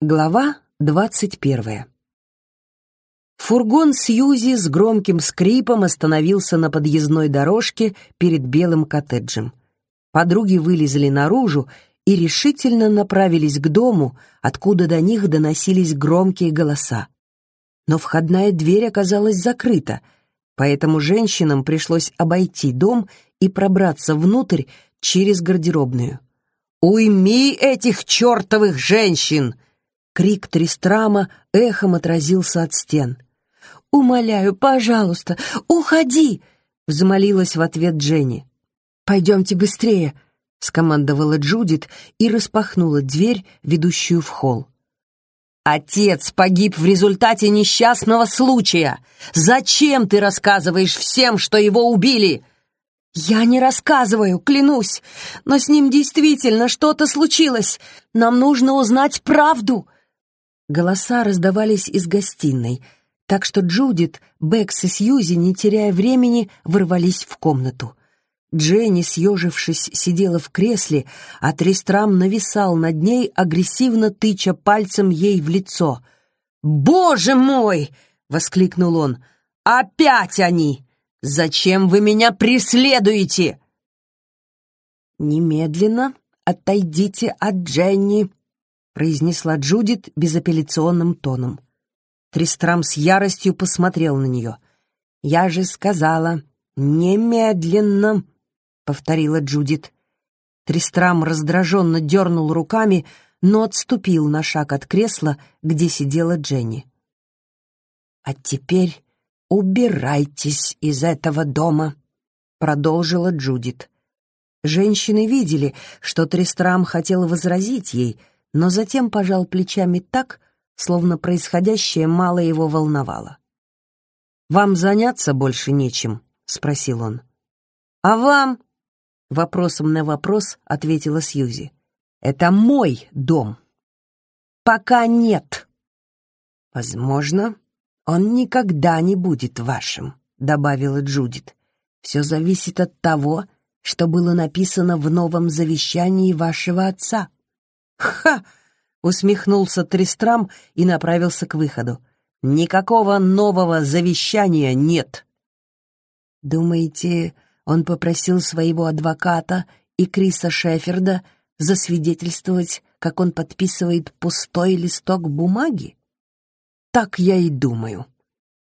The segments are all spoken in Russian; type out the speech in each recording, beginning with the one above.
Глава двадцать первая. Фургон Сьюзи с громким скрипом остановился на подъездной дорожке перед белым коттеджем. Подруги вылезли наружу и решительно направились к дому, откуда до них доносились громкие голоса. Но входная дверь оказалась закрыта, поэтому женщинам пришлось обойти дом и пробраться внутрь через гардеробную. «Уйми этих чертовых женщин!» Крик Тристрама эхом отразился от стен. «Умоляю, пожалуйста, уходи!» — взмолилась в ответ Дженни. «Пойдемте быстрее!» — скомандовала Джудит и распахнула дверь, ведущую в холл. «Отец погиб в результате несчастного случая! Зачем ты рассказываешь всем, что его убили?» «Я не рассказываю, клянусь, но с ним действительно что-то случилось. Нам нужно узнать правду!» Голоса раздавались из гостиной, так что Джудит, Бэкс и Сьюзи, не теряя времени, ворвались в комнату. Дженни, съежившись, сидела в кресле, а Тристрам нависал над ней, агрессивно тыча пальцем ей в лицо. «Боже мой!» — воскликнул он. «Опять они! Зачем вы меня преследуете?» «Немедленно отойдите от Дженни», произнесла Джудит безапелляционным тоном. Тристрам с яростью посмотрел на нее. «Я же сказала, немедленно!» — повторила Джудит. Тристрам раздраженно дернул руками, но отступил на шаг от кресла, где сидела Дженни. «А теперь убирайтесь из этого дома», — продолжила Джудит. Женщины видели, что Тристрам хотел возразить ей, но затем пожал плечами так, словно происходящее мало его волновало. «Вам заняться больше нечем?» — спросил он. «А вам?» — вопросом на вопрос ответила Сьюзи. «Это мой дом». «Пока нет». «Возможно, он никогда не будет вашим», — добавила Джудит. «Все зависит от того, что было написано в новом завещании вашего отца». «Ха!» — усмехнулся Тристрам и направился к выходу. «Никакого нового завещания нет!» «Думаете, он попросил своего адвоката и Криса Шеферда засвидетельствовать, как он подписывает пустой листок бумаги?» «Так я и думаю.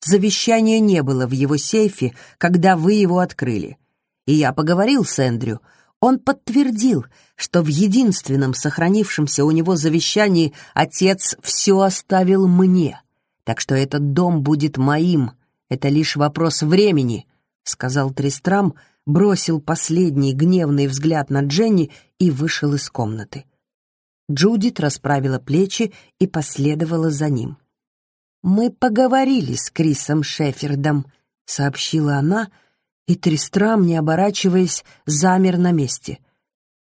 Завещания не было в его сейфе, когда вы его открыли. И я поговорил с Эндрю, он подтвердил, что в единственном сохранившемся у него завещании отец все оставил мне, так что этот дом будет моим, это лишь вопрос времени, — сказал Тристрам, бросил последний гневный взгляд на Дженни и вышел из комнаты. Джудит расправила плечи и последовала за ним. «Мы поговорили с Крисом Шефердом», — сообщила она, — и Тристрам, не оборачиваясь, замер на месте.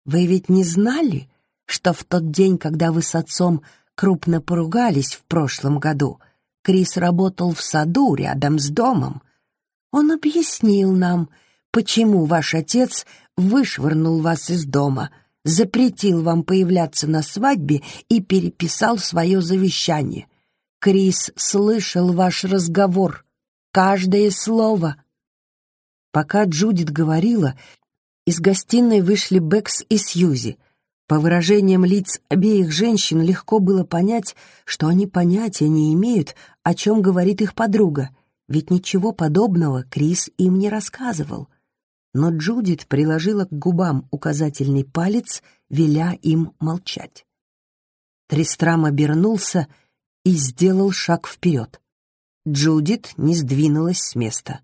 «Вы ведь не знали, что в тот день, когда вы с отцом крупно поругались в прошлом году, Крис работал в саду рядом с домом? Он объяснил нам, почему ваш отец вышвырнул вас из дома, запретил вам появляться на свадьбе и переписал свое завещание. Крис слышал ваш разговор, каждое слово — Пока Джудит говорила, из гостиной вышли Бэкс и Сьюзи. По выражениям лиц обеих женщин легко было понять, что они понятия не имеют, о чем говорит их подруга, ведь ничего подобного Крис им не рассказывал. Но Джудит приложила к губам указательный палец, веля им молчать. Тристрам обернулся и сделал шаг вперед. Джудит не сдвинулась с места.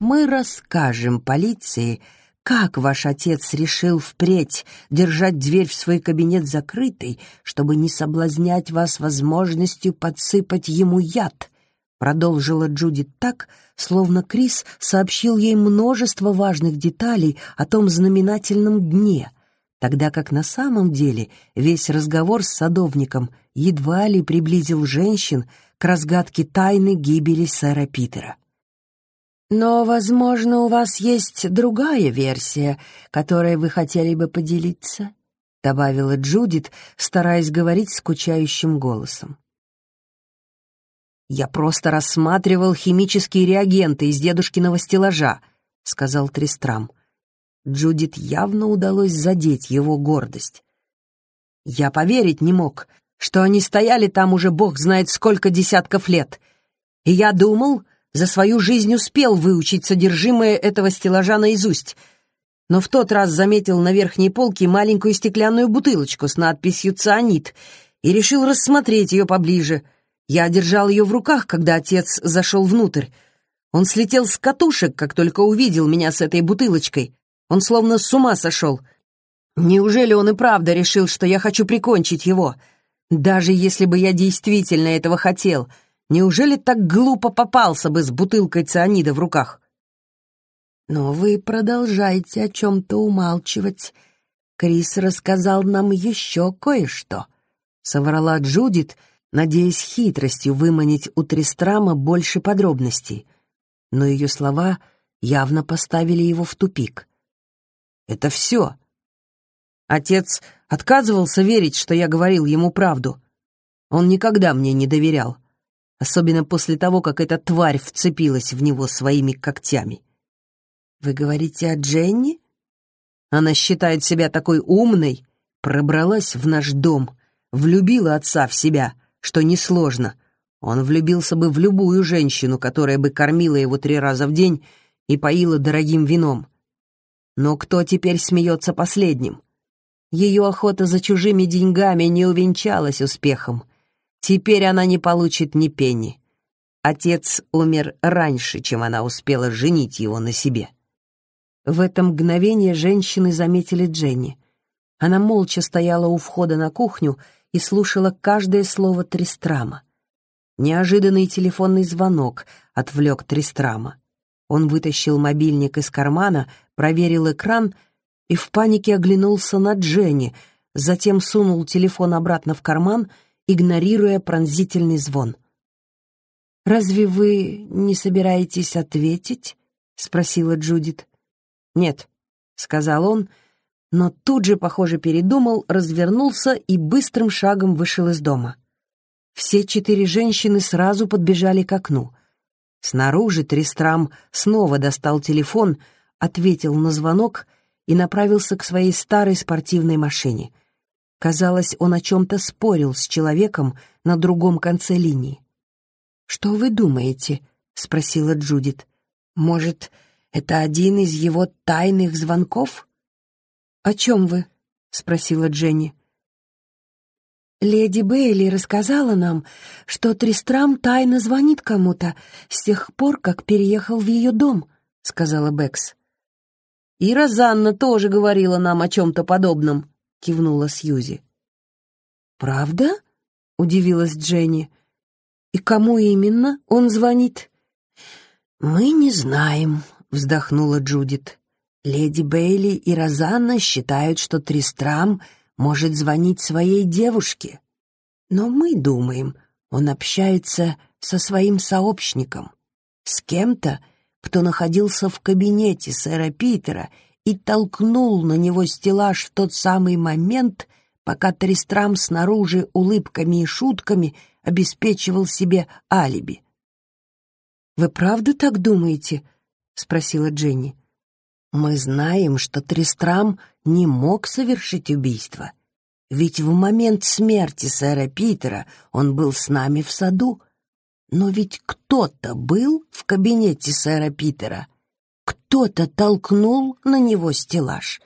Мы расскажем полиции, как ваш отец решил впредь держать дверь в свой кабинет закрытой, чтобы не соблазнять вас возможностью подсыпать ему яд, продолжила Джудит так, словно Крис сообщил ей множество важных деталей о том знаменательном дне, тогда как на самом деле весь разговор с садовником едва ли приблизил женщин к разгадке тайны гибели сэра Питера. Но, возможно, у вас есть другая версия, которой вы хотели бы поделиться? — добавила Джудит, стараясь говорить скучающим голосом. «Я просто рассматривал химические реагенты из дедушкиного стеллажа», — сказал Тристрам. Джудит явно удалось задеть его гордость. «Я поверить не мог, что они стояли там уже бог знает сколько десятков лет. И я думал, за свою жизнь успел выучить содержимое этого стеллажа наизусть, но в тот раз заметил на верхней полке маленькую стеклянную бутылочку с надписью «Цианид» и решил рассмотреть ее поближе — я держал ее в руках, когда отец зашел внутрь. Он слетел с катушек, как только увидел меня с этой бутылочкой. Он словно с ума сошел. Неужели он и правда решил, что я хочу прикончить его? Даже если бы я действительно этого хотел, неужели так глупо попался бы с бутылкой цианида в руках? Но вы продолжаете о чем-то умалчивать. Крис рассказал нам еще кое-что. Соврала Джудит, надеясь хитростью выманить у Тристрама больше подробностей, но ее слова явно поставили его в тупик. «Это все!» Отец отказывался верить, что я говорил ему правду. Он никогда мне не доверял, особенно после того, как эта тварь вцепилась в него своими когтями. «Вы говорите о Дженни?» Она считает себя такой умной, пробралась в наш дом, влюбила отца в себя — что несложно. Он влюбился бы в любую женщину, которая бы кормила его три раза в день и поила дорогим вином. Но кто теперь смеется последним? Ее охота за чужими деньгами не увенчалась успехом. Теперь она не получит ни пенни. Отец умер раньше, чем она успела женить его на себе. В это мгновение женщины заметили Дженни. Она молча стояла у входа на кухню и слушала каждое слово Тристрама. Неожиданный телефонный звонок отвлек Тристрама. Он вытащил мобильник из кармана, проверил экран и в панике оглянулся на Дженни, затем сунул телефон обратно в карман, игнорируя пронзительный звон. «Разве вы не собираетесь ответить?» — спросила Джудит. «Нет», — сказал он, — но тут же, похоже, передумал, развернулся и быстрым шагом вышел из дома. Все четыре женщины сразу подбежали к окну. Снаружи Тристрам снова достал телефон, ответил на звонок и направился к своей старой спортивной машине. Казалось, он о чем-то спорил с человеком на другом конце линии. «Что вы думаете?» — спросила Джудит. «Может, это один из его тайных звонков?» «О чем вы?» — спросила Дженни. «Леди Бейли рассказала нам, что Тристрам тайно звонит кому-то с тех пор, как переехал в ее дом», — сказала Бэкс. «И Розанна тоже говорила нам о чем-то подобном», — кивнула Сьюзи. «Правда?» — удивилась Дженни. «И кому именно он звонит?» «Мы не знаем», — вздохнула Джудит. Леди Бейли и Розанна считают, что Тристрам может звонить своей девушке. Но мы думаем, он общается со своим сообщником, с кем-то, кто находился в кабинете сэра Питера и толкнул на него стеллаж в тот самый момент, пока Тристрам снаружи улыбками и шутками обеспечивал себе алиби. «Вы правда так думаете?» — спросила Дженни. Мы знаем, что Тристрам не мог совершить убийство, ведь в момент смерти сэра Питера он был с нами в саду. Но ведь кто-то был в кабинете сэра Питера, кто-то толкнул на него стеллаж.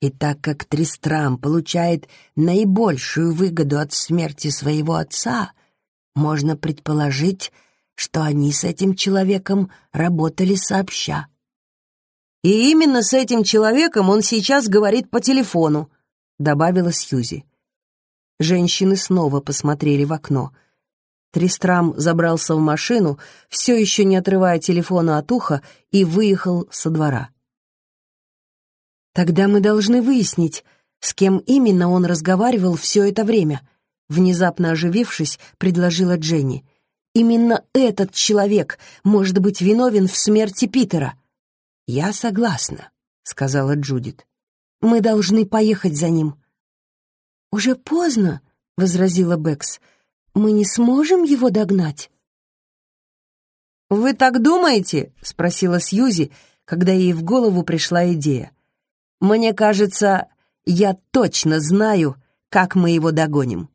И так как Тристрам получает наибольшую выгоду от смерти своего отца, можно предположить, что они с этим человеком работали сообща. И именно с этим человеком он сейчас говорит по телефону», — добавила Сьюзи. Женщины снова посмотрели в окно. Тристрам забрался в машину, все еще не отрывая телефона от уха, и выехал со двора. «Тогда мы должны выяснить, с кем именно он разговаривал все это время», внезапно оживившись, предложила Дженни. «Именно этот человек может быть виновен в смерти Питера». «Я согласна», — сказала Джудит. «Мы должны поехать за ним». «Уже поздно», — возразила Бэкс. «Мы не сможем его догнать». «Вы так думаете?» — спросила Сьюзи, когда ей в голову пришла идея. «Мне кажется, я точно знаю, как мы его догоним».